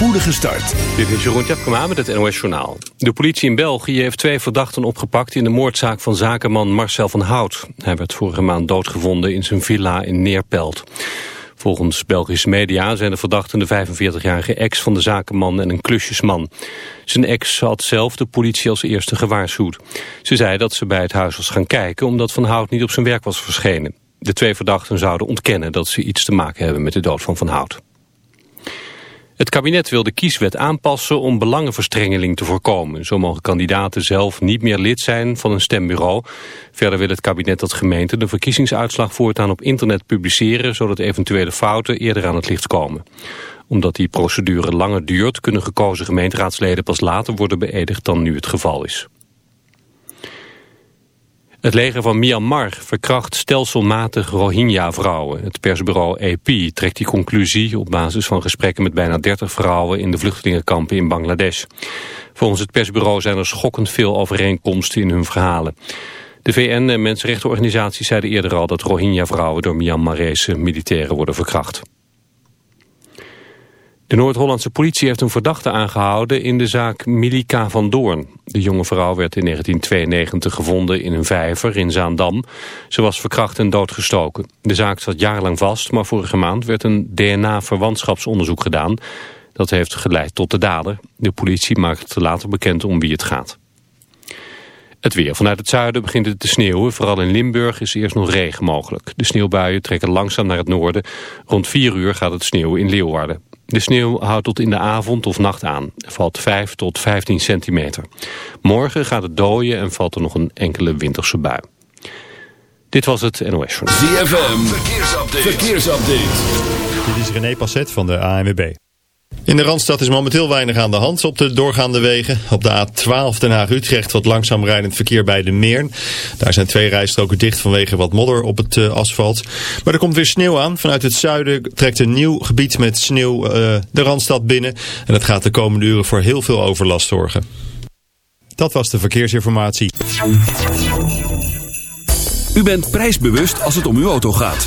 spoedige start. Dit is Jeroen Tjepkema met het NOS Journaal. De politie in België heeft twee verdachten opgepakt... in de moordzaak van zakenman Marcel van Hout. Hij werd vorige maand doodgevonden in zijn villa in Neerpelt. Volgens Belgische media zijn de verdachten de 45-jarige ex van de zakenman en een klusjesman. Zijn ex had zelf de politie als eerste gewaarschuwd. Ze zei dat ze bij het huis was gaan kijken omdat Van Hout niet op zijn werk was verschenen. De twee verdachten zouden ontkennen dat ze iets te maken hebben met de dood van Van Hout. Het kabinet wil de kieswet aanpassen om belangenverstrengeling te voorkomen. Zo mogen kandidaten zelf niet meer lid zijn van een stembureau. Verder wil het kabinet dat gemeenten de verkiezingsuitslag voortaan op internet publiceren... zodat eventuele fouten eerder aan het licht komen. Omdat die procedure langer duurt... kunnen gekozen gemeenteraadsleden pas later worden beëdigd dan nu het geval is. Het leger van Myanmar verkracht stelselmatig Rohingya-vrouwen. Het persbureau AP trekt die conclusie op basis van gesprekken met bijna 30 vrouwen in de vluchtelingenkampen in Bangladesh. Volgens het persbureau zijn er schokkend veel overeenkomsten in hun verhalen. De VN en mensenrechtenorganisaties zeiden eerder al dat Rohingya-vrouwen door Myanmarese militairen worden verkracht. De Noord-Hollandse politie heeft een verdachte aangehouden in de zaak Milika van Doorn. De jonge vrouw werd in 1992 gevonden in een vijver in Zaandam. Ze was verkracht en doodgestoken. De zaak zat jarenlang vast, maar vorige maand werd een DNA-verwantschapsonderzoek gedaan. Dat heeft geleid tot de dader. De politie maakt later bekend om wie het gaat. Het weer. Vanuit het zuiden begint het te sneeuwen. Vooral in Limburg is eerst nog regen mogelijk. De sneeuwbuien trekken langzaam naar het noorden. Rond 4 uur gaat het sneeuwen in Leeuwarden. De sneeuw houdt tot in de avond of nacht aan. Er valt 5 tot 15 centimeter. Morgen gaat het dooien en valt er nog een enkele winterse bui. Dit was het NOS Journal. ZFM, verkeersupdate. verkeersupdate. Dit is René Passet van de ANWB. In de Randstad is momenteel weinig aan de hand op de doorgaande wegen. Op de A12 Den Haag-Utrecht wat langzaam rijdend verkeer bij de Meern. Daar zijn twee rijstroken dicht vanwege wat modder op het uh, asfalt. Maar er komt weer sneeuw aan. Vanuit het zuiden trekt een nieuw gebied met sneeuw uh, de Randstad binnen. En dat gaat de komende uren voor heel veel overlast zorgen. Dat was de verkeersinformatie. U bent prijsbewust als het om uw auto gaat.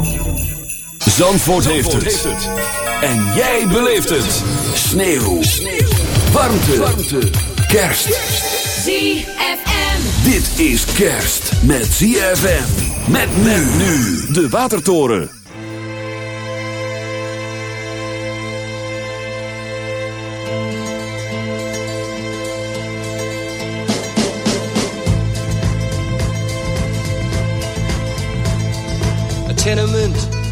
Zandvoort, heeft, het. En jij beleeft het. Sneeuw. Warmte. Warmte. Kerst. ZFM. Dit is kerst met ZFM. Met men nu. De Watertoren. A tenement,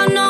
I know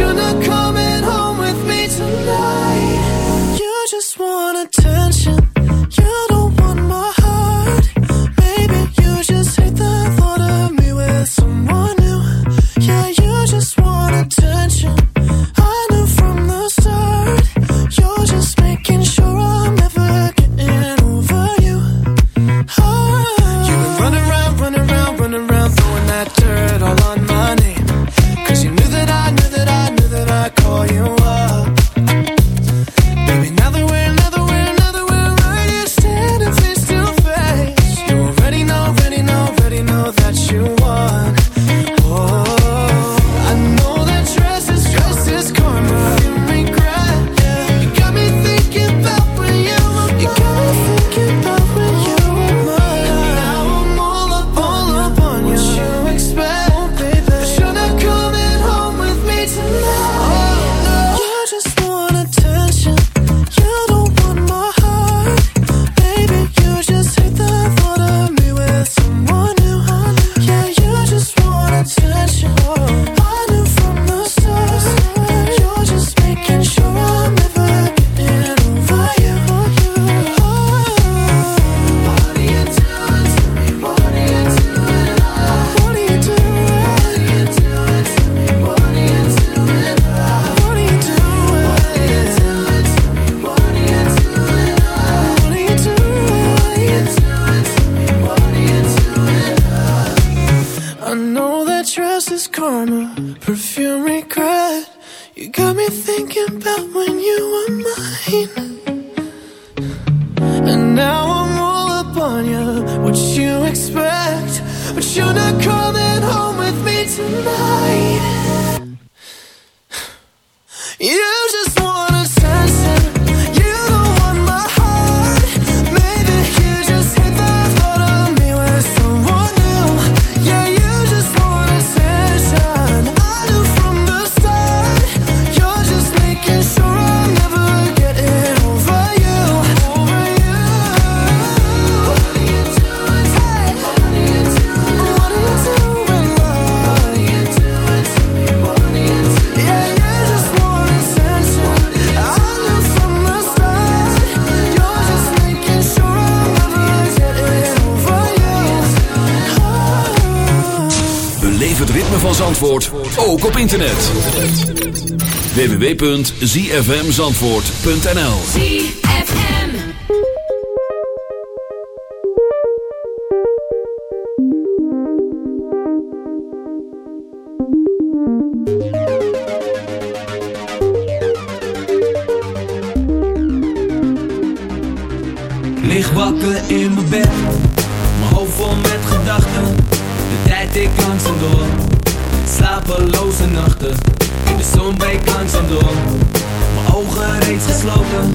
should've come ook op internet. www.zfmzandvoort.nl ZFM. Lig wakker in mijn bed, mijn hoofd vol met gedachten. De tijd ik langzaam door, slapeloze nachten. De zon breekt langzaam door, mijn ogen reeds gesloten.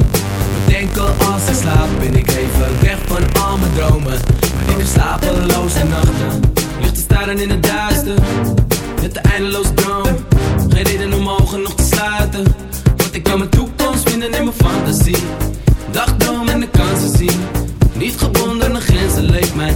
Bedenken als ik slaap, ben ik even weg van al mijn dromen. Maar ik heb slapeloze nachten, ligt te staren in het duister. Met de eindeloze droom, geen reden om ogen nog te sluiten. Want ik kan mijn toekomst vinden in mijn fantasie. Dagdroom en de kansen zien. Niet gebonden aan grenzen leeft mijn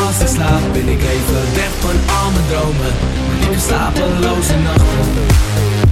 slaap ben ik even weg van al mijn dromen. Heb slapeloze nachten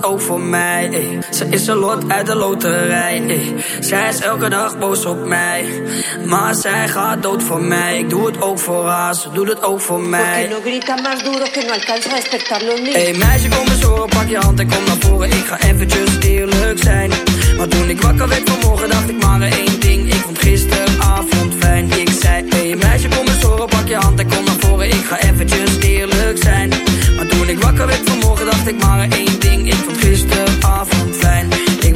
het ook voor mij. ey. Ze is een lot uit de loterij. ey. Zij is elke dag boos op mij. Maar zij gaat dood voor mij. Ik doe het ook voor haar, ze doet het ook voor mij. no? Hey meisje, kom eens horen, pak je hand en kom naar voren. Ik ga eventjes eerlijk zijn. Maar toen ik wakker werd vanmorgen, dacht ik maar één ding. Ik vond gisteravond fijn. Ik zei, hey meisje, kom eens horen, pak je hand en kom naar voren. Ik ga eventjes eerlijk zijn. Maar toen ik wakker werd vanmorgen, dacht ik maar één ding. Ik.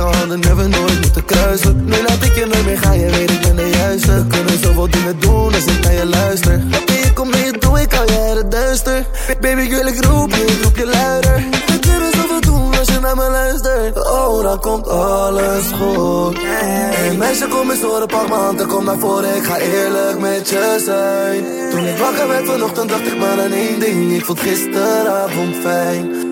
Overwege handen we nooit moeten kruisen. Nu laat ik je nooit meer gaan, je weet ik ben de juiste. We kunnen zoveel dingen doen als ik naar je luister. Oké, ik kom mee, doe ik al je het duister. Baby, ik wil ik roep je, roep je luider. We kunnen zoveel doen als je naar me luistert. Oh, dan komt alles goed. Hey meisje, kom eens horen, pak m'n hand en kom naar voren. Ik ga eerlijk met je zijn. Toen ik wakker werd vanochtend, dacht ik maar aan één ding. Ik vond gisteravond fijn.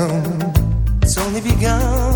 Down. It's only begun,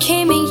came in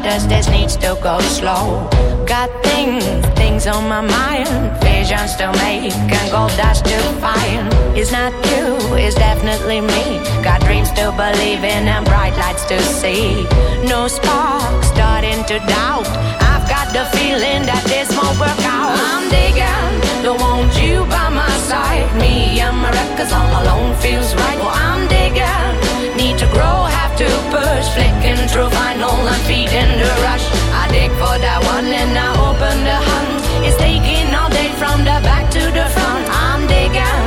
others, this need to go slow. Got things, things on my mind. Visions to make and gold dust to find. It's not you, it's definitely me. Got dreams to believe in and bright lights to see. No spark, starting to doubt. Got the feeling that this won't work out. I'm digging, don't want you by my side. Me and my records all alone feels right. Well, I'm digging, need to grow, have to push. Flicking through vinyl and feeding the rush. I dig for that one and I open the hunt. It's taking all day from the back to the front. I'm digging,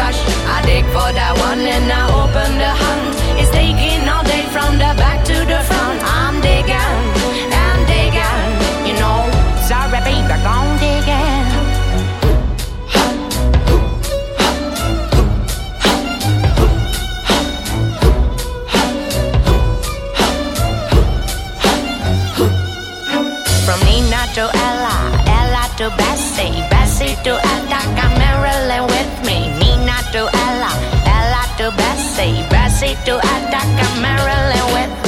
rush. I dig for that one and I open the hunt. To Bessie, Bessie to Attica, Marilyn with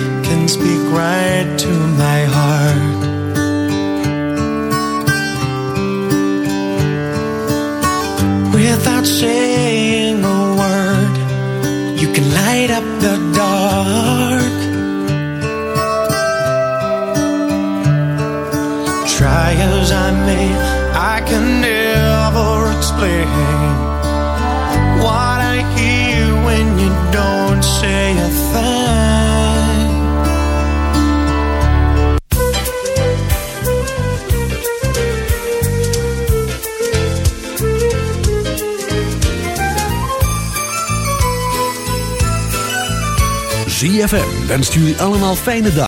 right to my heart. Without saying 3FM wenst jullie allemaal fijne dag.